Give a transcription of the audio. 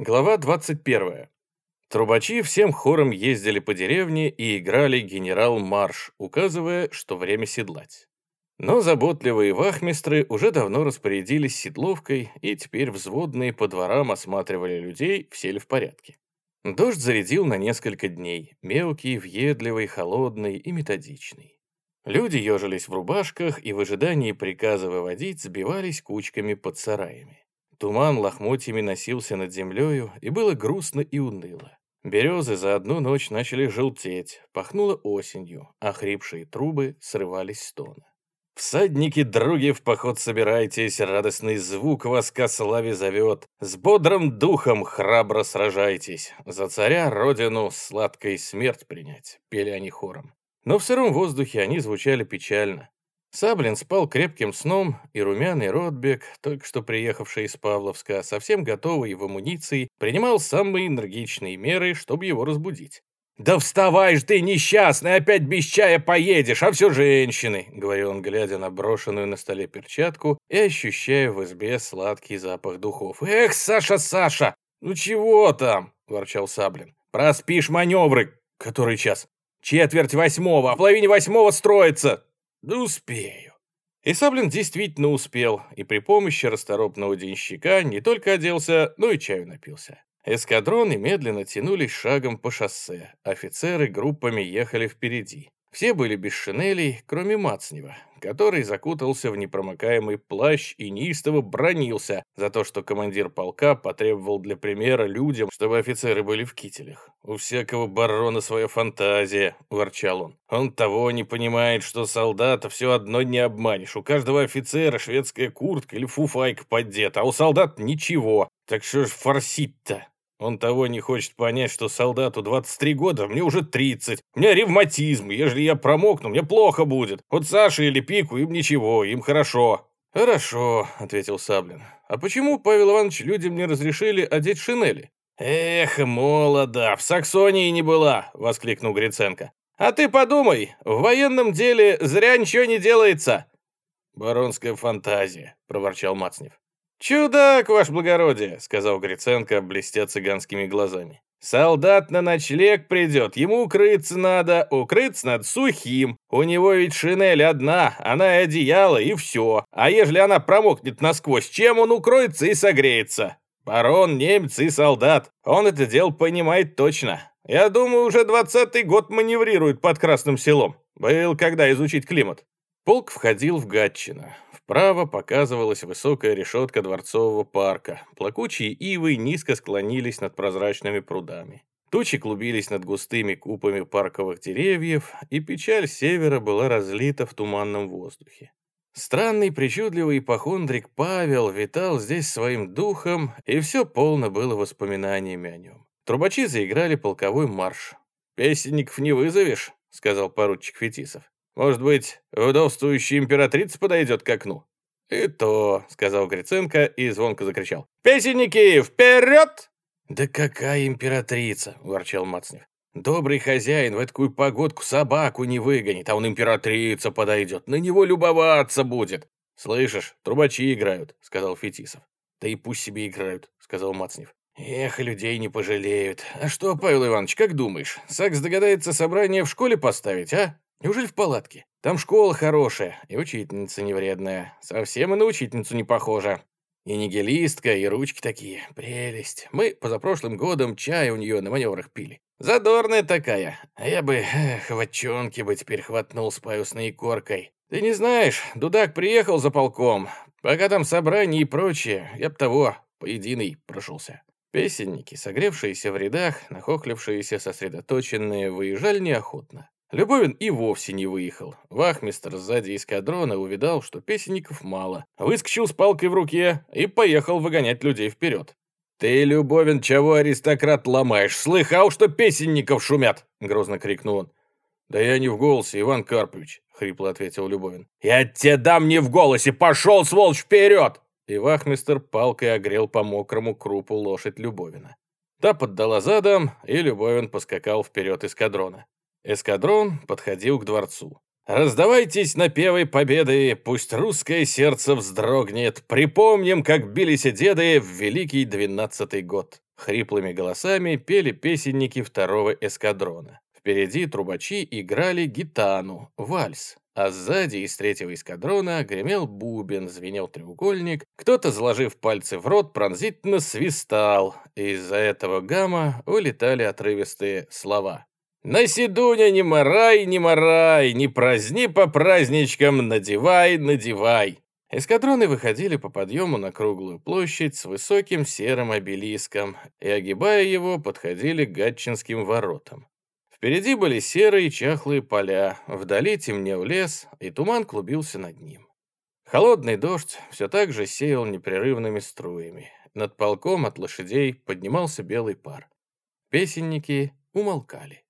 Глава 21. Трубачи всем хором ездили по деревне и играли генерал-марш, указывая, что время седлать. Но заботливые вахмистры уже давно распорядились седловкой, и теперь взводные по дворам осматривали людей, все ли в порядке. Дождь зарядил на несколько дней, мелкий, въедливый, холодный и методичный. Люди ежились в рубашках и в ожидании приказа выводить сбивались кучками под сараями. Туман лохмотьями носился над землею, и было грустно и уныло. Березы за одну ночь начали желтеть, пахнуло осенью, а хрипшие трубы срывались с тона. «Всадники, други, в поход собирайтесь, радостный звук вас ко славе зовет, с бодрым духом храбро сражайтесь, за царя родину сладкой смерть принять», пели они хором. Но в сыром воздухе они звучали печально. Саблин спал крепким сном, и румяный Ротбек, только что приехавший из Павловска, совсем готовый в амуниции, принимал самые энергичные меры, чтобы его разбудить. «Да вставай ж ты, несчастный, опять без чая поедешь, а все женщины!» — говорил он, глядя на брошенную на столе перчатку и ощущая в избе сладкий запах духов. «Эх, Саша, Саша! Ну чего там?» — ворчал Саблин. «Проспишь маневры! Который час? Четверть восьмого, а половине восьмого строится! Да успею. И Саблин действительно успел, и при помощи расторопного денщика не только оделся, но и чаю напился. Эскадроны медленно тянулись шагом по шоссе, офицеры группами ехали впереди. Все были без шинелей, кроме Мацнева, который закутался в непромокаемый плащ и неистово бронился за то, что командир полка потребовал для примера людям, чтобы офицеры были в кителях. «У всякого барона своя фантазия», — ворчал он. «Он того не понимает, что солдата все одно не обманешь. У каждого офицера шведская куртка или фуфайка поддета, а у солдат ничего. Так что ж форсить-то?» Он того не хочет понять, что солдату 23 года, мне уже 30. У меня ревматизм, ежели я промокну, мне плохо будет. Вот Саша или Пику, им ничего, им хорошо». «Хорошо», — ответил Саблин. «А почему, Павел Иванович, людям не разрешили одеть шинели?» «Эх, молода, в Саксонии не была!» — воскликнул Гриценко. «А ты подумай, в военном деле зря ничего не делается!» «Баронская фантазия», — проворчал Мацнев. «Чудак, ваше благородие», — сказал Гриценко, блестя цыганскими глазами. «Солдат на ночлег придет, ему укрыться надо, укрыться надо сухим. У него ведь шинель одна, она и одеяло, и все. А ежели она промокнет насквозь, чем он укроется и согреется? Барон, немец и солдат, он это дело понимает точно. Я думаю, уже двадцатый год маневрирует под Красным селом. Был когда изучить климат». Полк входил в Гатчино. Вправо показывалась высокая решетка дворцового парка. Плакучие ивы низко склонились над прозрачными прудами. Тучи клубились над густыми купами парковых деревьев, и печаль севера была разлита в туманном воздухе. Странный, причудливый ипохондрик Павел витал здесь своим духом, и все полно было воспоминаниями о нем. Трубачи заиграли полковой марш. «Песенников не вызовешь?» — сказал поручик Фетисов. Может быть, вдовствующая императрица подойдет к окну?» «И то», — сказал Гриценко и звонко закричал. «Песенники, вперед!» «Да какая императрица!» — ворчал Мацнев. «Добрый хозяин в такую погодку собаку не выгонит, а он императрица подойдет, на него любоваться будет!» «Слышишь, трубачи играют», — сказал Фетисов. «Да и пусть себе играют», — сказал Мацнев. «Эх, людей не пожалеют. А что, Павел Иванович, как думаешь, Сакс догадается собрание в школе поставить, а?» Неужели в палатке? Там школа хорошая, и учительница не вредная. Совсем и на учительницу не похожа. И нигилистка, и ручки такие. Прелесть. Мы позапрошлым годом чай у нее на маневрах пили. Задорная такая. А я бы, эх, бы теперь хватнул с паюсной коркой. Ты не знаешь, Дудак приехал за полком. Пока там собрание и прочее, я б того, поединый прошелся. Песенники, согревшиеся в рядах, нахохлившиеся, сосредоточенные, выезжали неохотно. Любовин и вовсе не выехал. Вахмистр сзади эскадрона увидал, что песенников мало. Выскочил с палкой в руке и поехал выгонять людей вперед. «Ты, Любовин, чего аристократ ломаешь? Слыхал, что песенников шумят?» — грозно крикнул он. «Да я не в голосе, Иван Карпович», — хрипло ответил Любовин. «Я тебе дам не в голосе! Пошел, сволочь, вперед!» И вахмистр палкой огрел по мокрому крупу лошадь Любовина. Та поддала задом, и Любовин поскакал вперед эскадрона. Эскадрон подходил к дворцу. Раздавайтесь напевы победы, пусть русское сердце вздрогнет. Припомним, как бились деды в великий двенадцатый год. Хриплыми голосами пели песенники второго эскадрона. Впереди трубачи играли гитану, вальс, а сзади из третьего эскадрона гремел бубен, звенел треугольник, кто-то, заложив пальцы в рот, пронзительно свистал, и из-за этого гамма улетали отрывистые слова. «На седуня не морай, не морай, не праздни по праздничкам, надевай, надевай!» Эскадроны выходили по подъему на круглую площадь с высоким серым обелиском и, огибая его, подходили к Гатчинским воротам. Впереди были серые чахлые поля, вдали темнел лес, и туман клубился над ним. Холодный дождь все так же сеял непрерывными струями. Над полком от лошадей поднимался белый пар. Песенники умолкали.